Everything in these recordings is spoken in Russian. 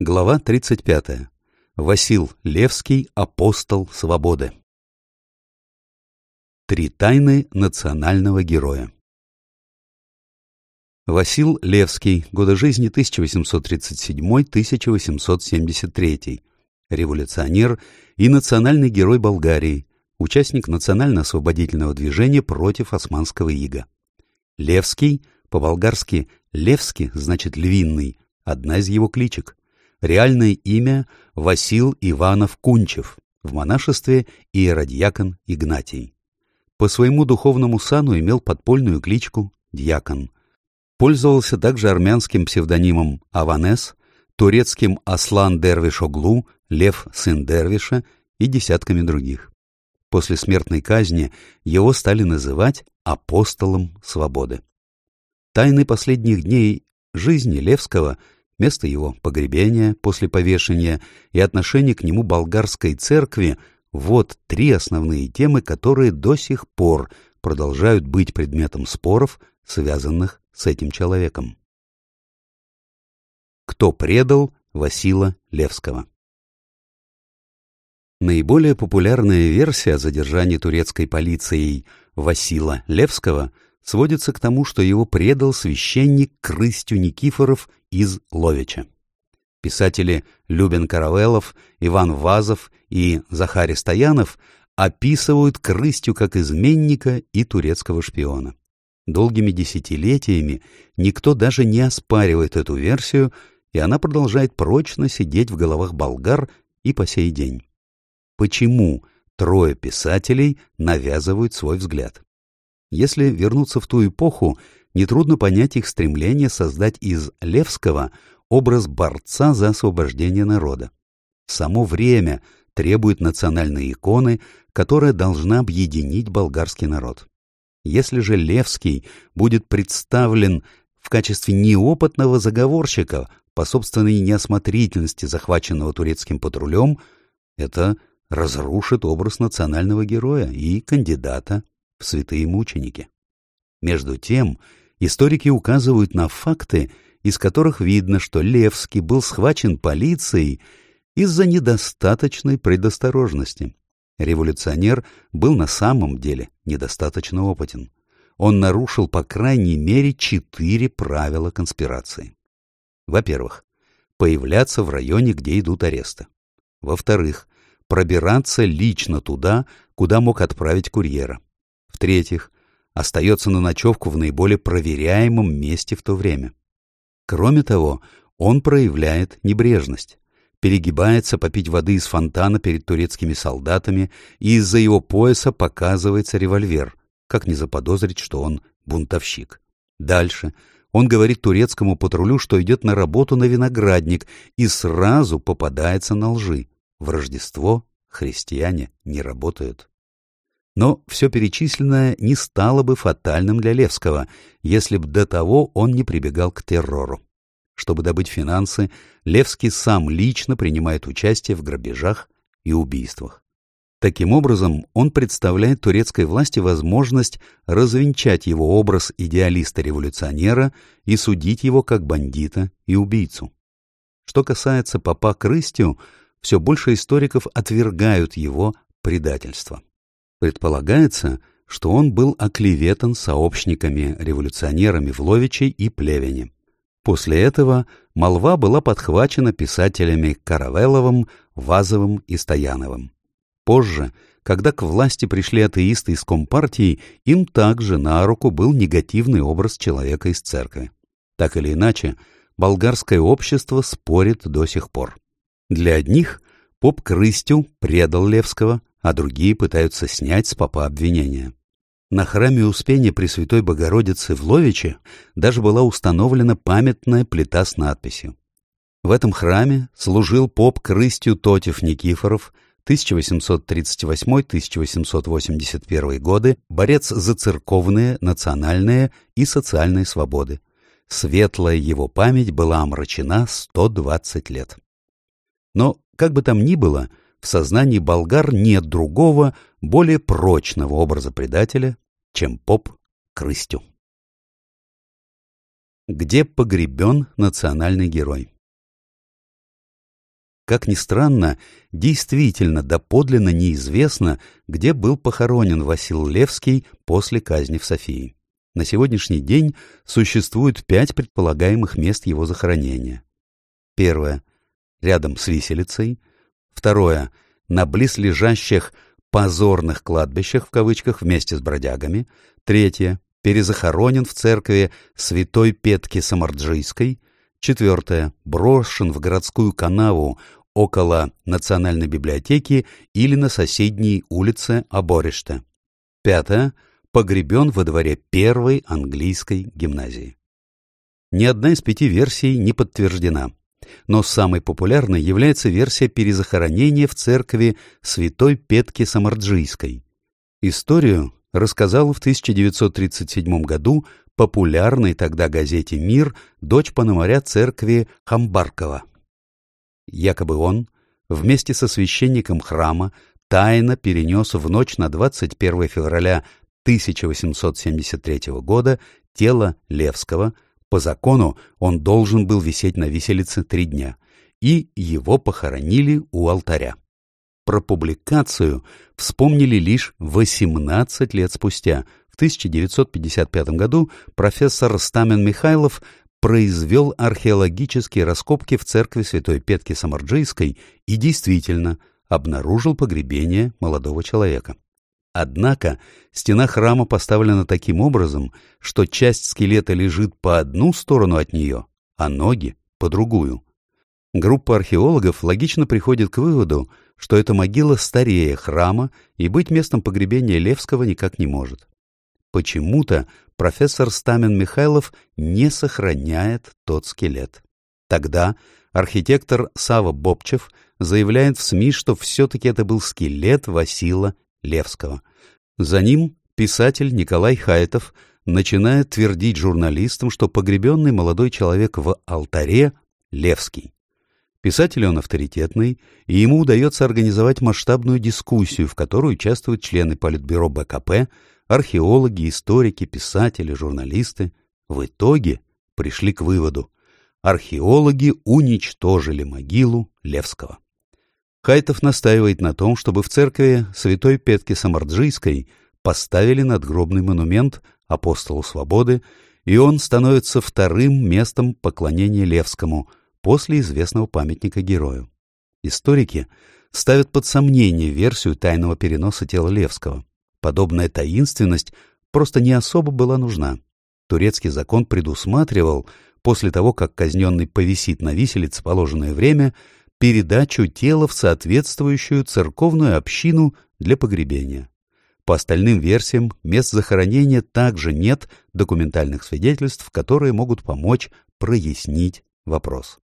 Глава 35. Васил Левский, апостол свободы. Три тайны национального героя. Васил Левский, годы жизни 1837-1873, революционер и национальный герой Болгарии, участник национально-освободительного движения против османского ига. Левский, по-болгарски «Левски» значит «львиный», одна из его кличек – Реальное имя Васил Иванов Кунчев, в монашестве иеродьякон Игнатий. По своему духовному сану имел подпольную кличку Дьякон. Пользовался также армянским псевдонимом Аванес, турецким Аслан Дервиш Оглу, Лев сын Дервиша и десятками других. После смертной казни его стали называть апостолом свободы. Тайны последних дней жизни Левского – место его погребения после повешения и отношение к нему болгарской церкви – вот три основные темы, которые до сих пор продолжают быть предметом споров, связанных с этим человеком. Кто предал Васила Левского? Наиболее популярная версия о задержании турецкой полицией Васила Левского сводится к тому, что его предал священник Крыстю Никифоров из Ловича. Писатели Любен Каравелов, Иван Вазов и Захарий Стоянов описывают Крыстю как изменника и турецкого шпиона. Долгими десятилетиями никто даже не оспаривает эту версию, и она продолжает прочно сидеть в головах болгар и по сей день. Почему трое писателей навязывают свой взгляд? Если вернуться в ту эпоху, нетрудно понять их стремление создать из Левского образ борца за освобождение народа. Само время требует национальной иконы, которая должна объединить болгарский народ. Если же Левский будет представлен в качестве неопытного заговорщика по собственной неосмотрительности захваченного турецким патрулем, это разрушит образ национального героя и кандидата святые мученики. Между тем, историки указывают на факты, из которых видно, что Левский был схвачен полицией из-за недостаточной предосторожности. Революционер был на самом деле недостаточно опытен. Он нарушил по крайней мере четыре правила конспирации. Во-первых, появляться в районе, где идут аресты. Во-вторых, пробираться лично туда, куда мог отправить курьера. В-третьих, остается на ночевку в наиболее проверяемом месте в то время. Кроме того, он проявляет небрежность, перегибается попить воды из фонтана перед турецкими солдатами, и из-за его пояса показывается револьвер, как не заподозрить, что он бунтовщик. Дальше он говорит турецкому патрулю, что идет на работу на виноградник, и сразу попадается на лжи. В Рождество христиане не работают. Но все перечисленное не стало бы фатальным для Левского, если б до того он не прибегал к террору. Чтобы добыть финансы, Левский сам лично принимает участие в грабежах и убийствах. Таким образом, он представляет турецкой власти возможность развенчать его образ идеалиста-революционера и судить его как бандита и убийцу. Что касается папа Крыстю, все больше историков отвергают его предательство. Предполагается, что он был оклеветан сообщниками-революционерами в Ловиче и Плевене. После этого молва была подхвачена писателями Каравеловым, Вазовым и Стояновым. Позже, когда к власти пришли атеисты из Компартии, им также на руку был негативный образ человека из церкви. Так или иначе, болгарское общество спорит до сих пор. Для одних поп Крыстю предал Левского, а другие пытаются снять с папа обвинения. На храме Успения Пресвятой Богородицы в Ловиче даже была установлена памятная плита с надписью. В этом храме служил поп Крыстью Тотев Никифоров, 1838-1881 годы, борец за церковные, национальные и социальные свободы. Светлая его память была омрачена 120 лет. Но, как бы там ни было, в сознании болгар нет другого, более прочного образа предателя, чем поп Крыстю. Где погребен национальный герой? Как ни странно, действительно доподлинно неизвестно, где был похоронен Васил Левский после казни в Софии. На сегодняшний день существует пять предполагаемых мест его захоронения. Первое. Рядом с виселицей. Второе. На близлежащих «позорных кладбищах» в кавычках вместе с бродягами. Третье. Перезахоронен в церкви Святой Петки Самарджийской. Четвертое. Брошен в городскую канаву около Национальной библиотеки или на соседней улице Абореште. Пятое. Погребен во дворе первой английской гимназии. Ни одна из пяти версий не подтверждена, но самой популярной является версия перезахоронения в церкви Святой Петки Самарджийской. Историю рассказал в 1937 году популярной тогда газете «Мир» дочь пономаря церкви Хамбаркова. Якобы он вместе со священником храма тайно перенес в ночь на 21 февраля 1873 года тело Левского, по закону он должен был висеть на виселице три дня, и его похоронили у алтаря. Про публикацию вспомнили лишь 18 лет спустя. В 1955 году профессор Стамен Михайлов произвел археологические раскопки в церкви Святой Петки Самарджийской и действительно обнаружил погребение молодого человека. Однако стена храма поставлена таким образом, что часть скелета лежит по одну сторону от нее, а ноги — по другую. Группа археологов логично приходит к выводу, что эта могила старее храма и быть местом погребения Левского никак не может. Почему-то профессор Стамен Михайлов не сохраняет тот скелет. Тогда архитектор Сава Бобчев заявляет в СМИ, что все-таки это был скелет Васила Левского. За ним писатель Николай Хайтов начинает твердить журналистам, что погребенный молодой человек в алтаре — Левский. Писатель он авторитетный, и ему удается организовать масштабную дискуссию, в которой участвуют члены Политбюро БКП, археологи, историки, писатели, журналисты. В итоге пришли к выводу – археологи уничтожили могилу Левского. Хайтов настаивает на том, чтобы в церкви Святой Петки Самарджийской поставили надгробный монумент апостолу свободы, и он становится вторым местом поклонения Левскому – после известного памятника герою. Историки ставят под сомнение версию тайного переноса тела Левского. Подобная таинственность просто не особо была нужна. Турецкий закон предусматривал, после того, как казненный повисит на виселице положенное время, передачу тела в соответствующую церковную общину для погребения. По остальным версиям, мест захоронения также нет документальных свидетельств, которые могут помочь прояснить вопрос.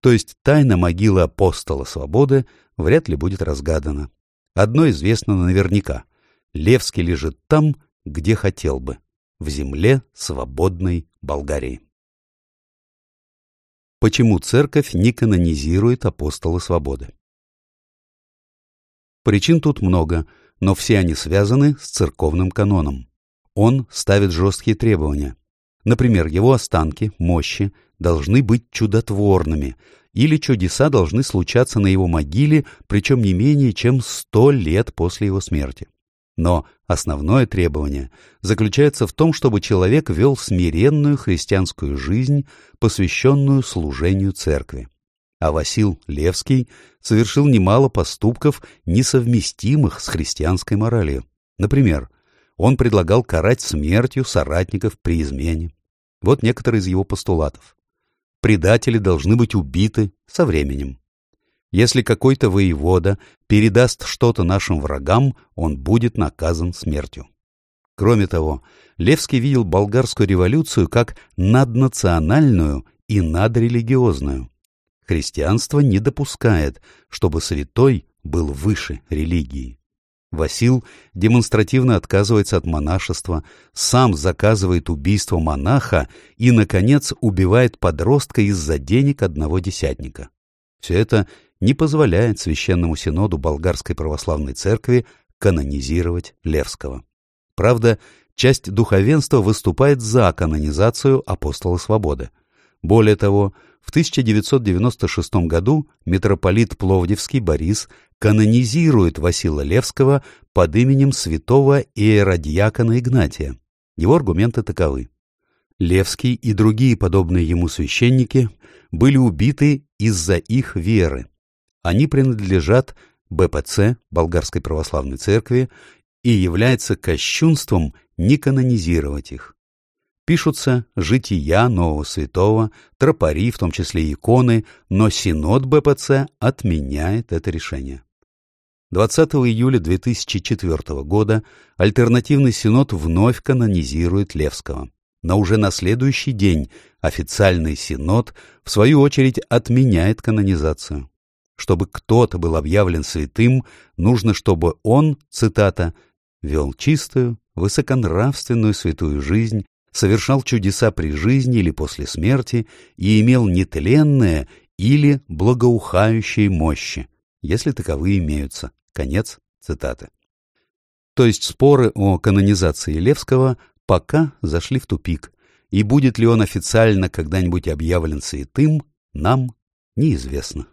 То есть тайна могилы апостола свободы вряд ли будет разгадана. Одно известно наверняка. Левский лежит там, где хотел бы, в земле свободной Болгарии. Почему церковь не канонизирует апостола свободы? Причин тут много, но все они связаны с церковным каноном. Он ставит жесткие требования. Например, его останки, мощи должны быть чудотворными, или чудеса должны случаться на его могиле, причем не менее чем сто лет после его смерти. Но основное требование заключается в том, чтобы человек вел смиренную христианскую жизнь, посвященную служению церкви. А Васил Левский совершил немало поступков, несовместимых с христианской моралью. Например, он предлагал карать смертью соратников при измене. Вот некоторые из его постулатов. Предатели должны быть убиты со временем. Если какой-то воевода передаст что-то нашим врагам, он будет наказан смертью. Кроме того, Левский видел болгарскую революцию как наднациональную и надрелигиозную. Христианство не допускает, чтобы святой был выше религии. Васил демонстративно отказывается от монашества, сам заказывает убийство монаха и, наконец, убивает подростка из-за денег одного десятника. Все это не позволяет Священному Синоду Болгарской Православной Церкви канонизировать Левского. Правда, часть духовенства выступает за канонизацию апостола свободы. Более того, В 1996 году митрополит Пловдивский Борис канонизирует Васила Левского под именем святого иеродьякона Игнатия. Его аргументы таковы. Левский и другие подобные ему священники были убиты из-за их веры. Они принадлежат БПЦ, Болгарской Православной Церкви, и является кощунством не канонизировать их. Пишутся жития нового святого, тропари, в том числе иконы, но Синод БПЦ отменяет это решение. 20 июля 2004 года альтернативный Синод вновь канонизирует Левского. Но уже на следующий день официальный Синод, в свою очередь, отменяет канонизацию. Чтобы кто-то был объявлен святым, нужно, чтобы он, цитата, «вел чистую, высоконравственную святую жизнь, совершал чудеса при жизни или после смерти и имел нетленные или благоухающие мощи, если таковые имеются». Конец цитаты. То есть споры о канонизации Левского пока зашли в тупик, и будет ли он официально когда-нибудь объявлен святым, нам неизвестно.